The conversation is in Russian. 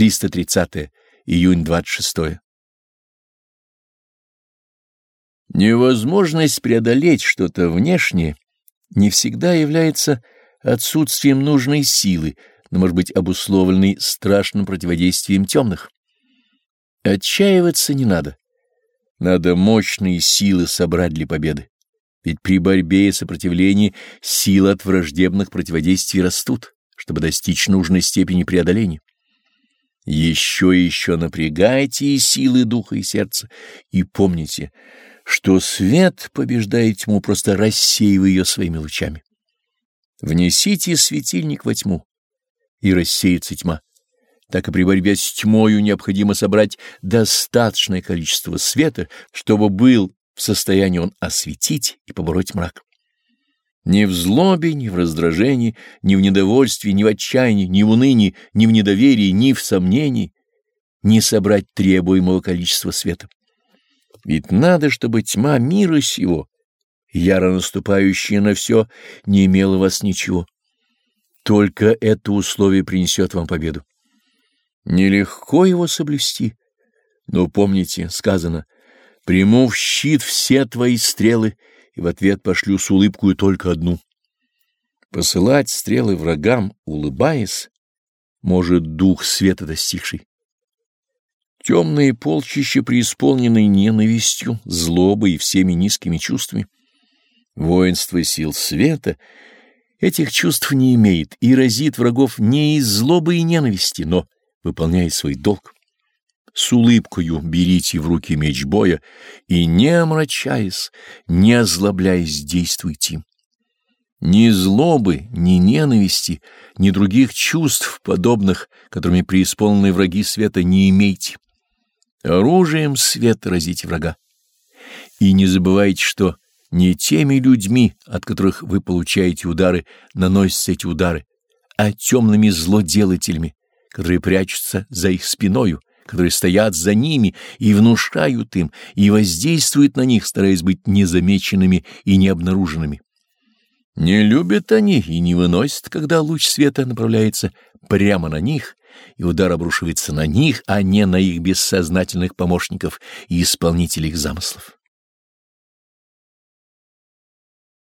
330 июнь 26 Невозможность преодолеть что-то внешнее не всегда является отсутствием нужной силы, но может быть обусловленной страшным противодействием темных. Отчаиваться не надо. Надо мощные силы собрать для победы. Ведь при борьбе и сопротивлении силы от враждебных противодействий растут, чтобы достичь нужной степени преодоления. Еще и еще напрягайте силы духа и сердца и помните, что свет побеждает тьму, просто рассеивая ее своими лучами. Внесите светильник во тьму, и рассеется тьма. Так и при борьбе с тьмою необходимо собрать достаточное количество света, чтобы был в состоянии он осветить и побороть мрак. Ни в злобе, ни в раздражении, ни в недовольстве, ни в отчаянии, ни в унынии, ни в недоверии, ни в сомнении не собрать требуемого количества света. Ведь надо, чтобы тьма мира сего, яро наступающая на все, не имела вас ничего. Только это условие принесет вам победу. Нелегко его соблюсти, но помните, сказано, «Приму в щит все твои стрелы, и в ответ пошлю с улыбкой только одну». Посылать стрелы врагам, улыбаясь, может дух света достигший. Темные полчища, преисполненные ненавистью, злобой и всеми низкими чувствами. Воинство сил света этих чувств не имеет и разит врагов не из злобы и ненависти, но выполняет свой долг. С улыбкою берите в руки меч боя и, не омрачаясь, не озлобляясь, действуйте. Ни злобы, ни ненависти, ни других чувств, подобных, которыми преисполнены враги света, не имейте. Оружием свет разите врага. И не забывайте, что не теми людьми, от которых вы получаете удары, наносятся эти удары, а темными злоделателями, которые прячутся за их спиною, которые стоят за ними и внушают им, и воздействуют на них, стараясь быть незамеченными и необнаруженными. Не любят они и не выносят, когда луч света направляется прямо на них, и удар обрушивается на них, а не на их бессознательных помощников и исполнителей их замыслов.